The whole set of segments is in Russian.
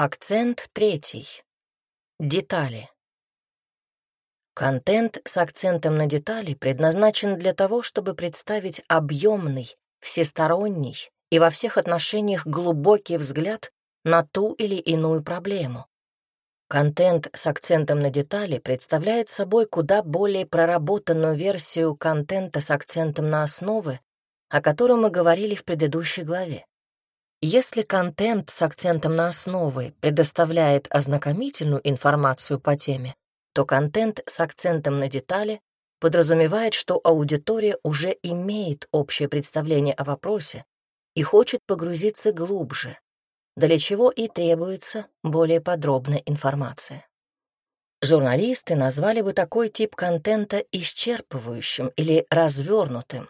Акцент третий. Детали. Контент с акцентом на детали предназначен для того, чтобы представить объемный, всесторонний и во всех отношениях глубокий взгляд на ту или иную проблему. Контент с акцентом на детали представляет собой куда более проработанную версию контента с акцентом на основы, о котором мы говорили в предыдущей главе. Если контент с акцентом на основы предоставляет ознакомительную информацию по теме, то контент с акцентом на детали подразумевает, что аудитория уже имеет общее представление о вопросе и хочет погрузиться глубже, для чего и требуется более подробная информация. Журналисты назвали бы такой тип контента исчерпывающим или развернутым,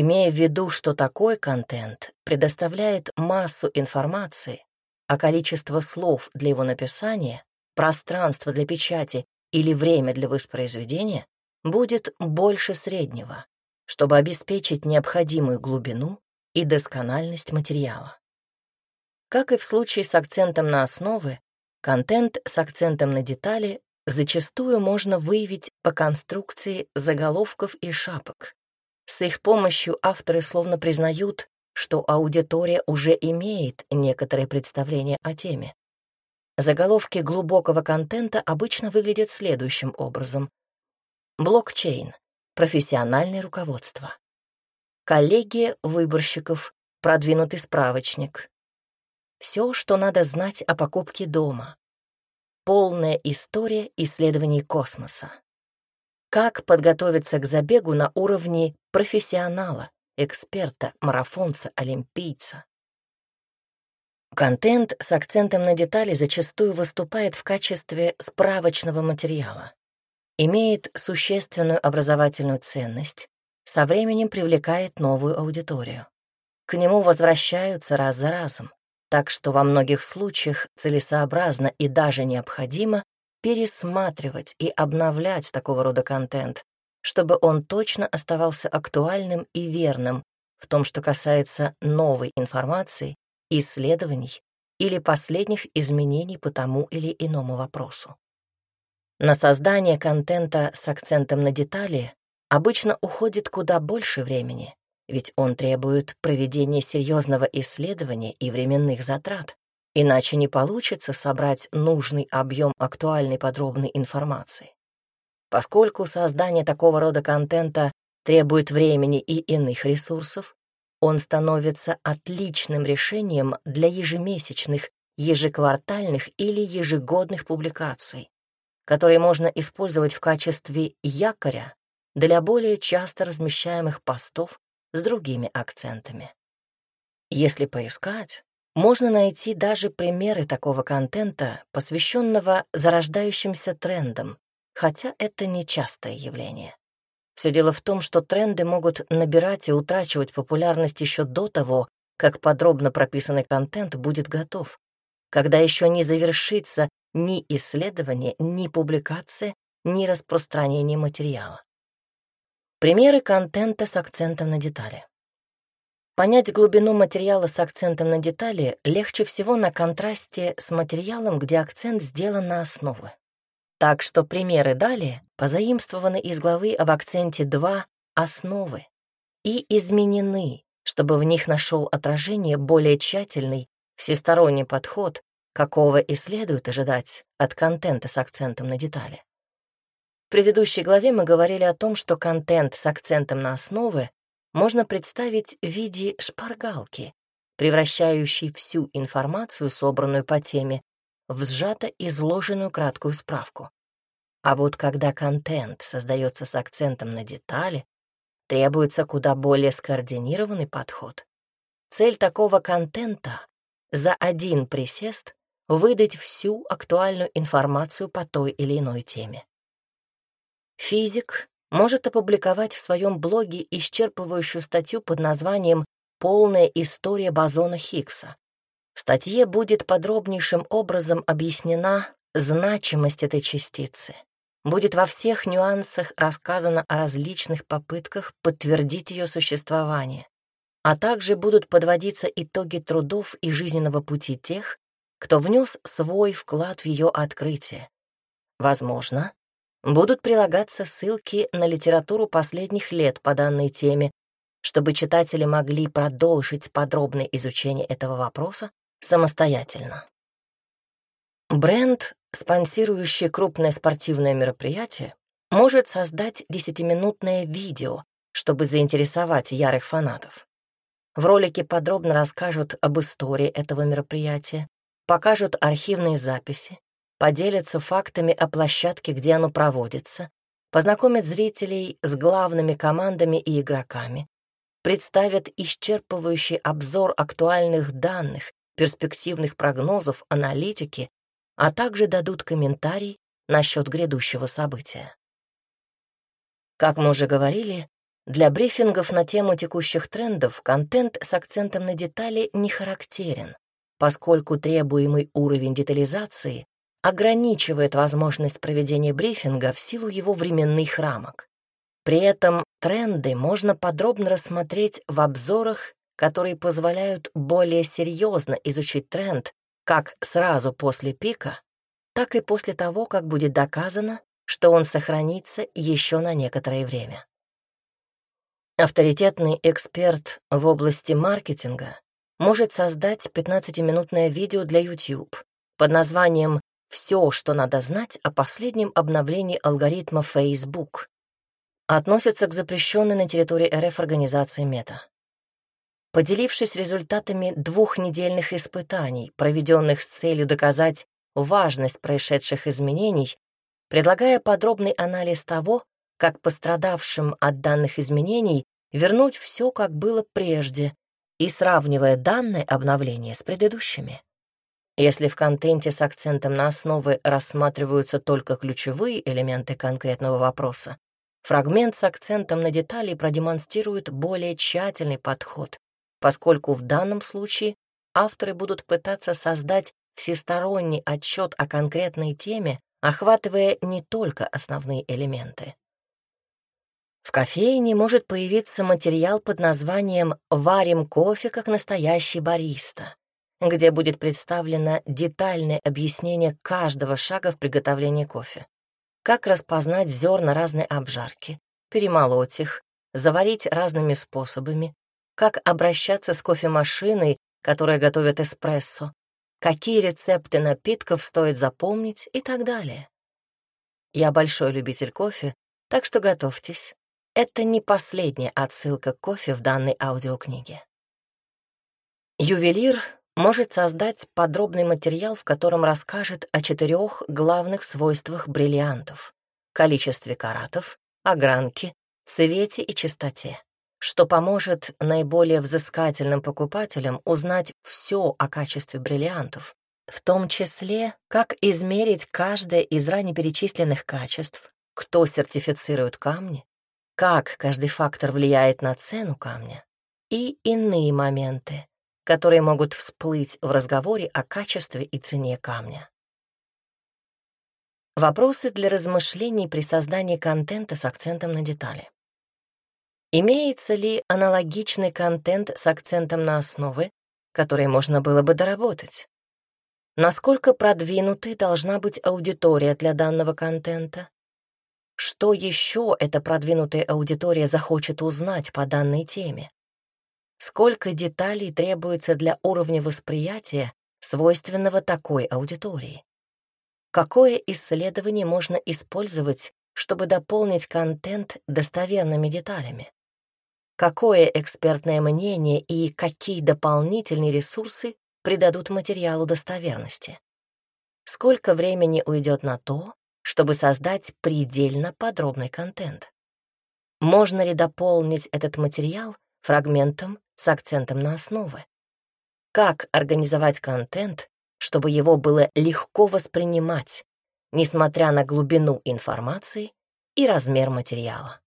имея в виду, что такой контент предоставляет массу информации, а количество слов для его написания, пространство для печати или время для воспроизведения будет больше среднего, чтобы обеспечить необходимую глубину и доскональность материала. Как и в случае с акцентом на основы, контент с акцентом на детали зачастую можно выявить по конструкции заголовков и шапок. С их помощью авторы словно признают, что аудитория уже имеет некоторое представление о теме. Заголовки глубокого контента обычно выглядят следующим образом. Блокчейн. Профессиональное руководство. Коллегия выборщиков. Продвинутый справочник. Все, что надо знать о покупке дома. Полная история исследований космоса. Как подготовиться к забегу на уровне профессионала, эксперта, марафонца, олимпийца. Контент с акцентом на детали зачастую выступает в качестве справочного материала. Имеет существенную образовательную ценность, со временем привлекает новую аудиторию. К нему возвращаются раз за разом, так что во многих случаях целесообразно и даже необходимо пересматривать и обновлять такого рода контент, чтобы он точно оставался актуальным и верным в том, что касается новой информации, исследований или последних изменений по тому или иному вопросу. На создание контента с акцентом на детали обычно уходит куда больше времени, ведь он требует проведения серьезного исследования и временных затрат, иначе не получится собрать нужный объем актуальной подробной информации. Поскольку создание такого рода контента требует времени и иных ресурсов, он становится отличным решением для ежемесячных, ежеквартальных или ежегодных публикаций, которые можно использовать в качестве якоря для более часто размещаемых постов с другими акцентами. Если поискать, можно найти даже примеры такого контента, посвященного зарождающимся трендам, хотя это не частое явление. Все дело в том, что тренды могут набирать и утрачивать популярность еще до того, как подробно прописанный контент будет готов, когда еще не завершится ни исследование, ни публикация, ни распространение материала. Примеры контента с акцентом на детали. Понять глубину материала с акцентом на детали легче всего на контрасте с материалом, где акцент сделан на основы. Так что примеры далее позаимствованы из главы об акценте 2 «Основы» и изменены, чтобы в них нашел отражение более тщательный, всесторонний подход, какого и следует ожидать от контента с акцентом на детали. В предыдущей главе мы говорили о том, что контент с акцентом на основы можно представить в виде шпаргалки, превращающей всю информацию, собранную по теме, в сжато изложенную краткую справку. А вот когда контент создается с акцентом на детали, требуется куда более скоординированный подход. Цель такого контента — за один присест выдать всю актуальную информацию по той или иной теме. Физик может опубликовать в своем блоге исчерпывающую статью под названием «Полная история бозона Хиггса», в статье будет подробнейшим образом объяснена значимость этой частицы. Будет во всех нюансах рассказано о различных попытках подтвердить ее существование, а также будут подводиться итоги трудов и жизненного пути тех, кто внес свой вклад в ее открытие. Возможно, будут прилагаться ссылки на литературу последних лет по данной теме, чтобы читатели могли продолжить подробное изучение этого вопроса самостоятельно. Бренд, спонсирующий крупное спортивное мероприятие, может создать десятиминутное видео, чтобы заинтересовать ярых фанатов. В ролике подробно расскажут об истории этого мероприятия, покажут архивные записи, поделятся фактами о площадке, где оно проводится, познакомят зрителей с главными командами и игроками, представят исчерпывающий обзор актуальных данных, перспективных прогнозов, аналитики, а также дадут комментарий насчет грядущего события. Как мы уже говорили, для брифингов на тему текущих трендов контент с акцентом на детали не характерен, поскольку требуемый уровень детализации ограничивает возможность проведения брифинга в силу его временных рамок. При этом тренды можно подробно рассмотреть в обзорах, которые позволяют более серьезно изучить тренд как сразу после пика, так и после того, как будет доказано, что он сохранится еще на некоторое время. Авторитетный эксперт в области маркетинга может создать 15-минутное видео для YouTube под названием «Все, что надо знать о последнем обновлении алгоритма Facebook». Относится к запрещенной на территории РФ организации Мета. Поделившись результатами двухнедельных испытаний, проведенных с целью доказать важность происшедших изменений, предлагая подробный анализ того, как пострадавшим от данных изменений вернуть все, как было прежде, и сравнивая данное обновление с предыдущими. Если в контенте с акцентом на основы рассматриваются только ключевые элементы конкретного вопроса, фрагмент с акцентом на детали продемонстрирует более тщательный подход, поскольку в данном случае авторы будут пытаться создать всесторонний отчет о конкретной теме, охватывая не только основные элементы. В кофейне может появиться материал под названием «Варим кофе как настоящий бариста», где будет представлено детальное объяснение каждого шага в приготовлении кофе. Как распознать зерна разной обжарки, перемолоть их, заварить разными способами, как обращаться с кофемашиной, которая готовит эспрессо, какие рецепты напитков стоит запомнить и так далее. Я большой любитель кофе, так что готовьтесь. Это не последняя отсылка к кофе в данной аудиокниге. Ювелир может создать подробный материал, в котором расскажет о четырех главных свойствах бриллиантов — количестве каратов, огранке, цвете и чистоте, что поможет наиболее взыскательным покупателям узнать все о качестве бриллиантов, в том числе, как измерить каждое из ранее перечисленных качеств, кто сертифицирует камни, как каждый фактор влияет на цену камня и иные моменты, которые могут всплыть в разговоре о качестве и цене камня. Вопросы для размышлений при создании контента с акцентом на детали. Имеется ли аналогичный контент с акцентом на основы, которые можно было бы доработать? Насколько продвинутой должна быть аудитория для данного контента? Что еще эта продвинутая аудитория захочет узнать по данной теме? Сколько деталей требуется для уровня восприятия, свойственного такой аудитории? Какое исследование можно использовать, чтобы дополнить контент достоверными деталями? Какое экспертное мнение и какие дополнительные ресурсы придадут материалу достоверности? Сколько времени уйдет на то, чтобы создать предельно подробный контент. Можно ли дополнить этот материал фрагментом с акцентом на основы? Как организовать контент, чтобы его было легко воспринимать, несмотря на глубину информации и размер материала?